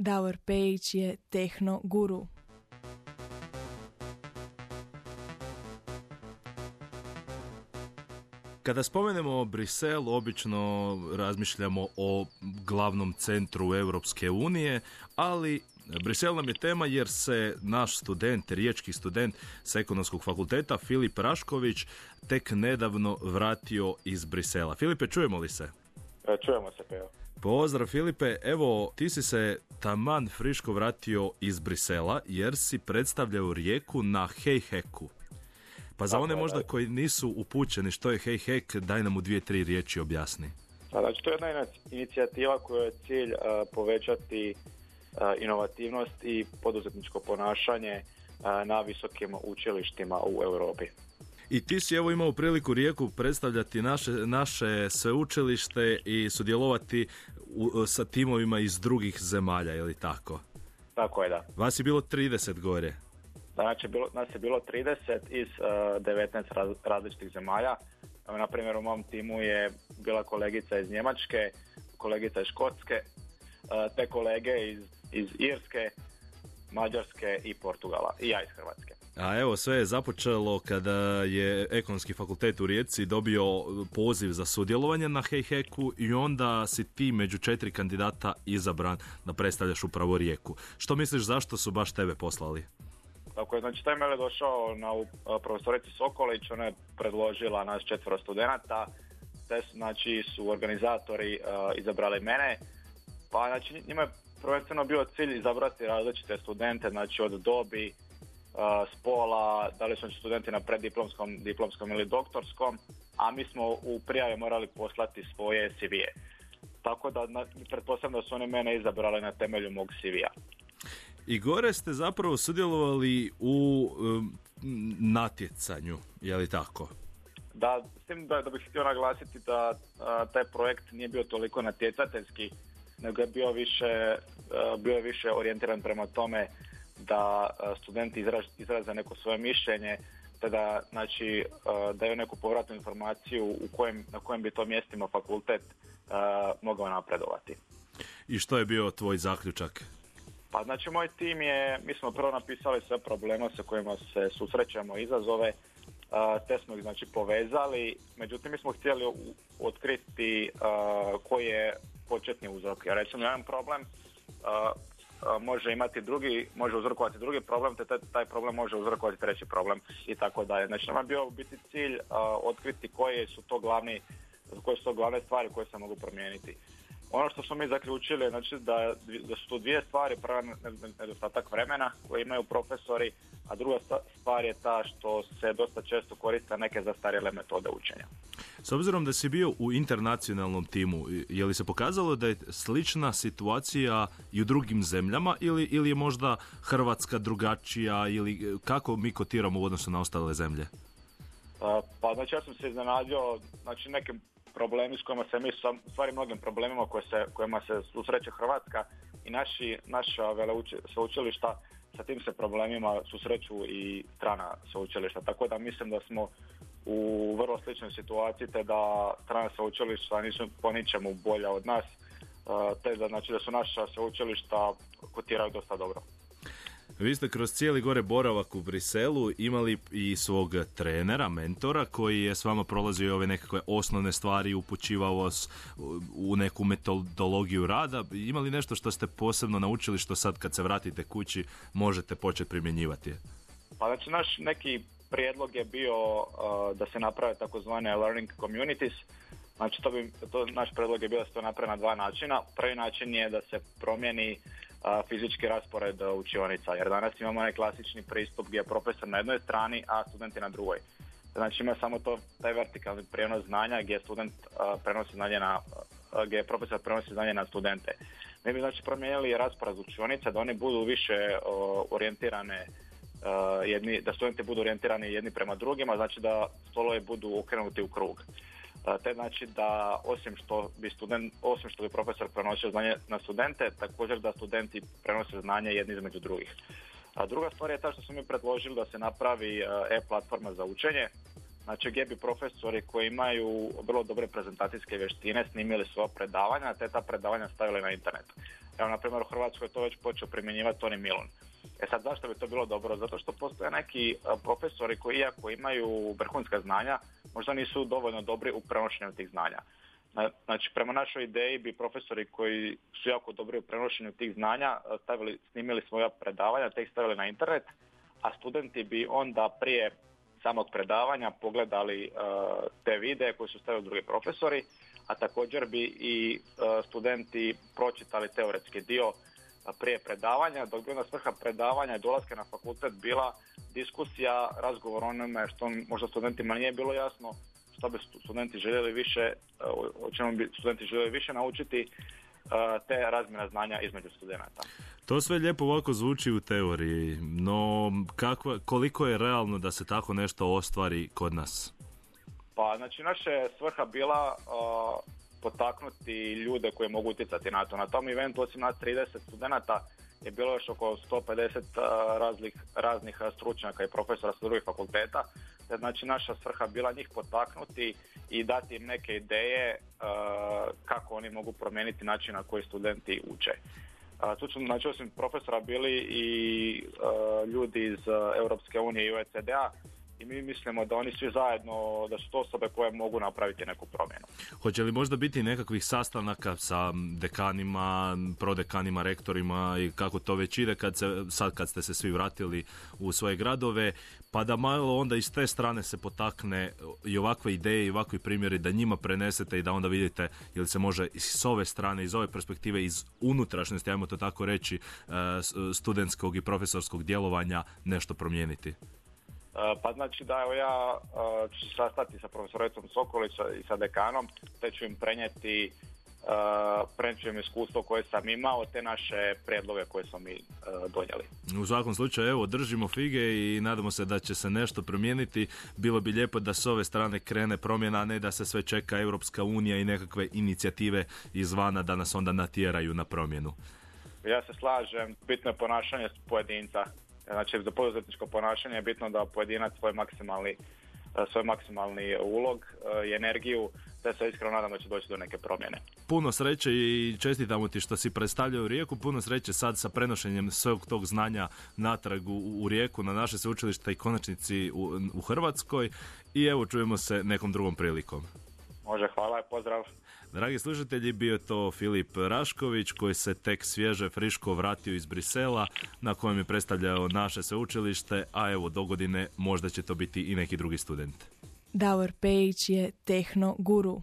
Davor Pejić je tehno guru. Kada spomenemo Brisel, obično razmišljamo o glavnom centru Europske unije, ali Brisel nam je tema jer se naš student, riječki student s ekonomskog fakulteta Filip Rašković tek nedavno vratio iz Brisela. Filipe, čujemo li se? E, čujemo se, Peo. Pozdrav Filipe, evo ti si se taman friško vratio iz Brisela jer si predstavljao rijeku na Hejheku. Pa za one možda koji nisu upućeni što je Hejhek, daj nam u dvije, tri riječi objasni. Znači, to je jedna inicijativa koja je cilj povećati inovativnost i poduzetničko ponašanje na visokim učilištima u Europi. I ti si evo imao priliku Rijeku predstavljati naše, naše sveučilište i sudjelovati u, sa timovima iz drugih zemalja, je li tako? Tako je, da. Vas je bilo 30 gore. Znači, bilo, nas je bilo 30 iz uh, 19 različitih zemalja. Na primjer, u mom timu je bila kolegica iz Njemačke, kolegica iz Škotske, uh, te kolege iz, iz Irske, Mađarske i Portugala i ja iz Hrvatske. A evo sve je započelo kada je ekonomski fakultet u Rijeci dobio poziv za sudjelovanje na Hejheku i onda si ti među četiri kandidata izabran da predstavljaš upravo Rijeku. Što misliš zašto su baš tebe poslali? Tako je, znači taj mail je došao na profesorici Sokolić, ona je predložila nas četvero studenata, te znači su organizatori izabrali mene, pa znači njima je prvenstveno bio cilj izabrati različite studente, znači od dobi, spola, da li su studenti na preddiplomskom, diplomskom ili doktorskom, a mi smo u prijave morali poslati svoje CV-e. Tako da pretpostavljam da su oni mene izabrali na temelju mog CV-a. I gore ste zapravo sudjelovali u natjecanju, je li tako? Da, s tim da, da bih htio naglasiti da taj projekt nije bio toliko natjecateljski, nego je bio više, bio je više orijentiran prema tome da studenti izraze neko svoje mišljenje, te da znači, daju neku povratnu informaciju u kojem, na kojem bi to mjestima fakultet mogao napredovati. I što je bio tvoj zaključak? Pa znači moj tim je, mi smo prvo napisali sve probleme sa kojima se susrećemo, izazove, te smo ih znači povezali, međutim mi smo htjeli otkriti koji je početni uzrok. Ja recimo jedan problem može imati drugi, može uzrokovati drugi problem, te taj problem može uzrokovati treći problem i tako dalje. Znači nama je bio biti cilj otkriti koje su to glavni, koje su to glavne stvari koje se mogu promijeniti. Ono što smo mi zaključili znači da, da su tu dvije stvari, prva nedostatak vremena koje imaju profesori, a druga stvar je ta što se dosta često koriste neke zastarjele metode učenja. S obzirom da si bio u internacionalnom timu, je li se pokazalo da je slična situacija i u drugim zemljama ili, ili je možda Hrvatska drugačija ili kako mi kotiramo u odnosu na ostale zemlje? Pa znači ja sam se iznenadio, znači nekim problemi s kojima se mi, stvari mnogim problemima koje se, kojima se susreće Hrvatska i naši, naša sveučilišta sa tim se problemima susreću i strana sveučilišta. Tako da mislim da smo u vrlo sličnoj situaciji te da strana sveučilišta nisu po ničemu bolja od nas te da, znači, da su naša sveučilišta kotiraju dosta dobro. Vi ste kroz cijeli gore boravak u Briselu imali i svog trenera, mentora koji je s vama prolazio ove nekakve osnovne stvari, upućivao vas u neku metodologiju rada. Imali nešto što ste posebno naučili što sad kad se vratite kući možete početi primjenjivati? Pa znači naš neki prijedlog je bio uh, da se naprave takozvane learning communities. Znači to bi, to, naš prijedlog je bio da se to napravi na dva načina. Prvi način je da se promijeni fizički raspored učionica, jer danas imamo onaj klasični pristup gdje je profesor na jednoj strani, a studenti na drugoj. Znači ima samo to, taj vertikalni prijenos znanja gdje student prenosi znanje na, gdje je profesor prenosi znanje na studente. Mi bi znači promijenili raspored učionica da oni budu više orijentirane jedni, da studenti budu orijentirani jedni prema drugima, znači da stolovi budu okrenuti u krug te znači da osim što bi student, osim što bi profesor prenosio znanje na studente, također da studenti prenose znanje jedni između drugih. A druga stvar je ta što smo mi predložili da se napravi e-platforma za učenje, znači gdje bi profesori koji imaju vrlo dobre prezentacijske vještine snimili svoja predavanja, te ta predavanja stavili na internet. Evo, na primjer, u Hrvatskoj je to već počeo primjenjivati Toni Milon. E sad, zašto bi to bilo dobro? Zato što postoje neki profesori koji, iako imaju vrhunska znanja, možda nisu dovoljno dobri u prenošenju tih znanja. Znači, prema našoj ideji bi profesori koji su jako dobri u prenošenju tih znanja stavili, snimili svoja predavanja, te ih stavili na internet, a studenti bi onda prije samog predavanja pogledali te videe koje su stavili drugi profesori, a također bi i studenti pročitali teoretski dio prije predavanja, dok bi onda svrha predavanja i dolaska na fakultet bila diskusija, razgovor o onome što možda studentima nije bilo jasno, što bi studenti željeli više, e, o čemu bi studenti željeli više naučiti, e, te razmjena znanja između studenata. To sve lijepo ovako zvuči u teoriji, no kakva, koliko je realno da se tako nešto ostvari kod nas? Pa, znači, naša je svrha bila uh, potaknuti ljude koji mogu utjecati na to. Na tom eventu, osim nas 30 studenata, je bilo još oko 150 raznih, raznih stručnjaka i profesora sa drugih fakulteta. Znači naša svrha bila njih potaknuti i dati im neke ideje kako oni mogu promijeniti način na koji studenti uče. Tu su znači osim profesora bili i ljudi iz Europske unije i OECD-a i mi mislimo da oni svi zajedno, da su to osobe koje mogu napraviti neku promjenu. Hoće li možda biti nekakvih sastanaka sa dekanima, prodekanima, rektorima i kako to već ide kad se, sad kad ste se svi vratili u svoje gradove, pa da malo onda iz te strane se potakne i ovakve ideje i ovakvi primjeri da njima prenesete i da onda vidite ili se može s ove strane, iz ove perspektive, iz unutrašnjosti, ajmo to tako reći, e, studentskog i profesorskog djelovanja nešto promijeniti. E, pa znači da evo ja e, ću se sastati sa profesorecom Sokolića i sa dekanom, te ću im prenijeti Uh, im iskustvo koje sam imao, te naše predloge koje smo mi donijeli. U svakom slučaju, evo, držimo fige i nadamo se da će se nešto promijeniti. Bilo bi lijepo da s ove strane krene promjena, a ne da se sve čeka Europska unija i nekakve inicijative izvana da nas onda natjeraju na promjenu. Ja se slažem, bitno je ponašanje pojedinca. Znači, za poduzetničko ponašanje je bitno da pojedinac svoj maksimalni e, svoj maksimalni ulog e, i energiju, te se iskreno nadam da će doći do neke promjene. Puno sreće i čestitamo ti što si predstavljao Rijeku, puno sreće sad sa prenošenjem svog tog znanja natrag u, u Rijeku na naše sveučilište i konačnici u, u Hrvatskoj i evo čujemo se nekom drugom prilikom. Može, hvala, pozdrav. Dragi slušatelji, bio je to Filip Rašković koji se tek svježe friško vratio iz Brisela na kojem je predstavljao naše sveučilište, a evo do godine možda će to biti i neki drugi student. Davor Pejić je tehno guru.